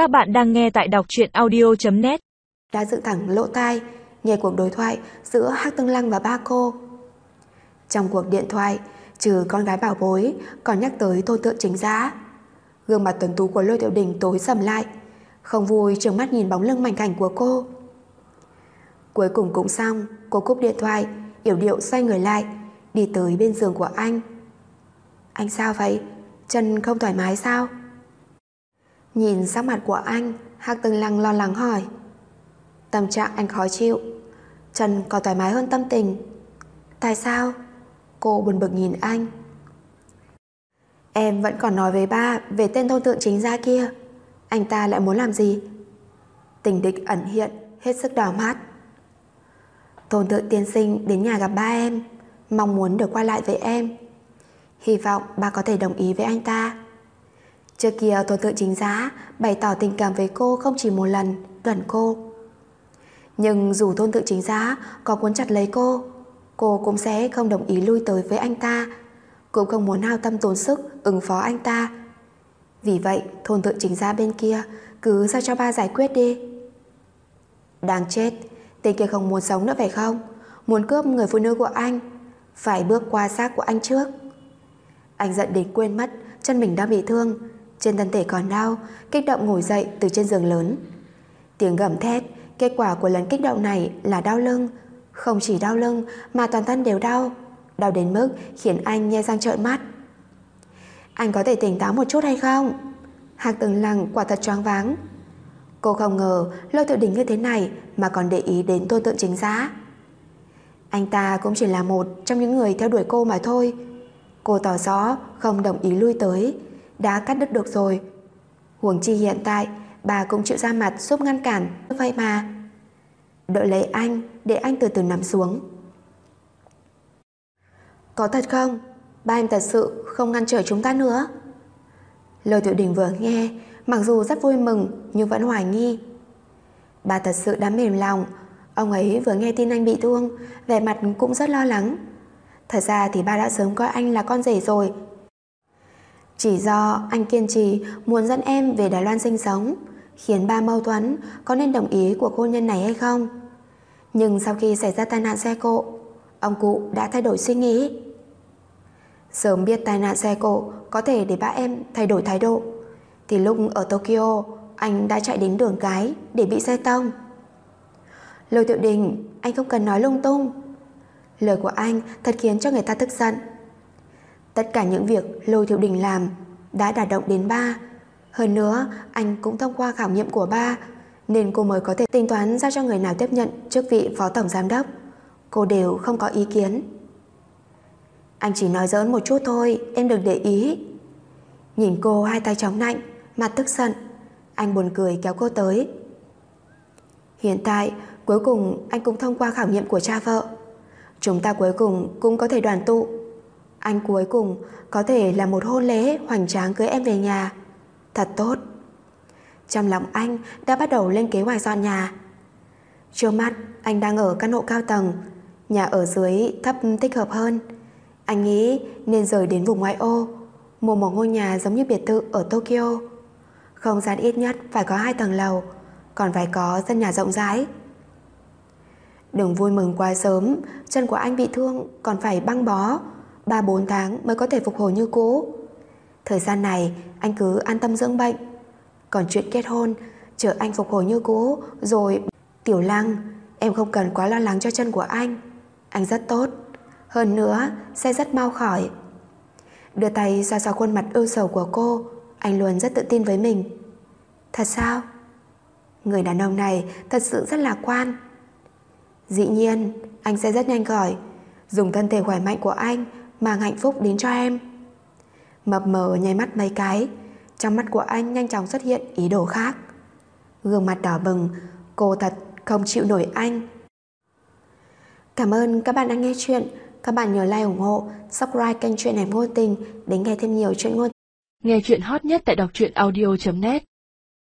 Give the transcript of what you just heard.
Các bạn đang nghe tại đọc truyện audio.net Đã dựng thẳng lỗ tai, nghe cuộc đối thoại giữa Hắc Tương Lăng và ba cô. Trong cuộc điện thoại, trừ con gái bảo bối, còn nhắc tới tôn tượng chính giá. Gương mặt tuần tú của Lôi Tiểu Đình tối sầm lại, không vui trường mắt nhìn bóng lưng mảnh cảnh của cô. Cuối cùng cũng xong, cô cúp điện thoại, yểu điệu xoay người lại, đi tới bên giường của anh. Anh sao vậy? Chân không thoải mái sao? Nhìn sắc mặt của anh, Hạc Từng Lăng lo lắng hỏi. Tâm trạng anh khó chịu, trần có thoải mái hơn tâm tình. Tại sao? Cô buồn bực nhìn anh. Em vẫn còn nói với ba về tên tôn tượng chính gia kia. Anh ta lại muốn làm gì? Tình địch ẩn hiện, hết sức đỏ mắt. Tôn tượng tiên sinh đến nhà gặp ba em, mong muốn được qua lại với em. Hy vọng ba có thể đồng ý với anh ta. Trước kia tôi tự chính giá bày tỏ tình cảm với cô không chỉ một lần, gần cô. Nhưng dù thôn tự chính giá có cuốn chặt lấy cô, cô cũng sẽ không đồng ý lui tới với anh ta, cũng không muốn hao tâm tốn sức ứng phó anh ta. Vì vậy, thôn tự chính giá bên kia cứ giao cho ba giải quyết đi. Đáng chết, tên kia không muốn sống nữa phải không? Muốn cướp người phụ nữ của anh, phải bước qua xác của anh trước. Anh giận đến quên mất chân mình đang bị thương, trên thân thể còn đau, kích động ngồi dậy từ trên giường lớn. Tiếng gầm thét, kết quả của lần kích động này là đau lưng, không chỉ đau lưng mà toàn thân đều đau, đau đến mức khiến anh nhe răng trợn mắt. Anh có thể tỉnh táo một chút hay không? Hạc từng lăng quả thật choáng váng. Cô không ngờ lôi tự đỉnh như thế này mà còn để ý đến tôn tượng chính giá. Anh ta cũng chỉ là một trong những người theo đuổi cô mà thôi. Cô tỏ rõ không đồng ý lui tới, đã cắt đứt được rồi. Huống chi hiện tại, bà cũng chịu ra mặt giúp ngăn cản, vậy mà. Đợi lấy anh, để anh từ từ nằm xuống. Có thật không? Ba em thật sự không ngăn trở chúng ta nữa. Lời tiểu đình vừa nghe, mặc dù rất vui mừng nhưng vẫn hoài nghi. Bà thật sự đã mềm lòng, ông ấy vừa nghe tin anh bị thương, vẻ mặt cũng rất lo lắng. Thật ra thì ba đã sớm coi anh là con rể rồi. Chỉ do anh kiên trì muốn dẫn em về Đài Loan sinh sống, khiến ba mâu thuẫn có nên đồng ý của cô nhân này hay không. Nhưng sau khi xảy ra tai nạn xe cộ, ông cụ đã thay đổi suy nghĩ. Sớm biết tai nạn xe cộ có thể để ba em thay đổi thái độ, thì lúc ở Tokyo anh đã chạy đến đường cái để bị xe tông. Lôi Tiểu Đình, anh không cần nói lung tung. Lời của anh thật khiến cho người ta tức giận. Tất cả những việc Lôi thiệu Đình làm đã đả động đến ba. Hơn nữa, anh cũng thông qua khảo nghiệm của ba, nên cô mới có thể tính toán ra cho người nào tiếp nhận chức vị phó tổng giám đốc. Cô đều không có ý kiến. Anh chỉ nói giỡn một chút thôi, em đừng để ý. Nhìn cô hai tay chống nạnh, mặt tức giận. Anh buồn cười kéo cô tới. Hiện tại, cuối cùng anh cũng thông qua khảo nghiệm của cha vợ. Chúng ta cuối cùng cũng có thể đoàn tụ. Anh cuối cùng có thể là một hôn lễ hoành tráng cưới em về nhà. Thật tốt. Trong lòng anh đã bắt đầu lên kế hoạch dọn nhà. Trước mắt, anh đang ở căn hộ cao tầng. Nhà ở dưới thấp thích hợp hơn. Anh nghĩ nên rời đến vùng ngoại ô, mua một ngôi nhà giống như biệt thự ở Tokyo. Không gian ít nhất phải có hai tầng lầu, còn phải có sân nhà rộng rãi. Đừng vui mừng quá sớm, chân của anh bị thương còn phải băng bó, 3-4 tháng mới có thể phục hồi như cũ. Thời gian này anh cứ an tâm dưỡng bệnh. Còn chuyện kết hôn, chờ anh phục hồi như cũ, rồi... Tiểu Lăng, em không cần quá lo lắng cho chân của anh. Anh rất tốt. Hơn nữa, sẽ rất mau khỏi. Đưa tay ra xoa khuôn mặt ưu sầu của cô, anh luôn rất tự tin với mình. Thật sao? Người đàn ông này thật sự rất lạc quan. Dĩ nhiên, anh sẽ rất nhanh khỏi, dùng thân thể khỏe mạnh của anh mang hạnh phúc đến cho em. Mập mờ nháy mắt mấy cái, trong mắt của anh nhanh chóng xuất hiện ý đồ khác. Gương mặt đỏ bừng, cô thật không chịu nổi anh. Cảm ơn các bạn đã nghe chuyện. Các bạn nhớ like ủng hộ, subscribe kênh Chuyện Này Ngôn Tình để nghe thêm nhiều chuyện ngôn Nghe chuyện hot nhất tại đọc truyện audio.net